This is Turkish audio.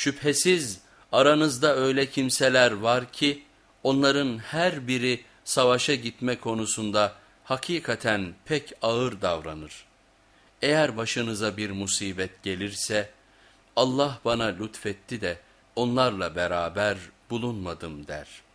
Şüphesiz aranızda öyle kimseler var ki onların her biri savaşa gitme konusunda hakikaten pek ağır davranır. Eğer başınıza bir musibet gelirse Allah bana lütfetti de onlarla beraber bulunmadım der.''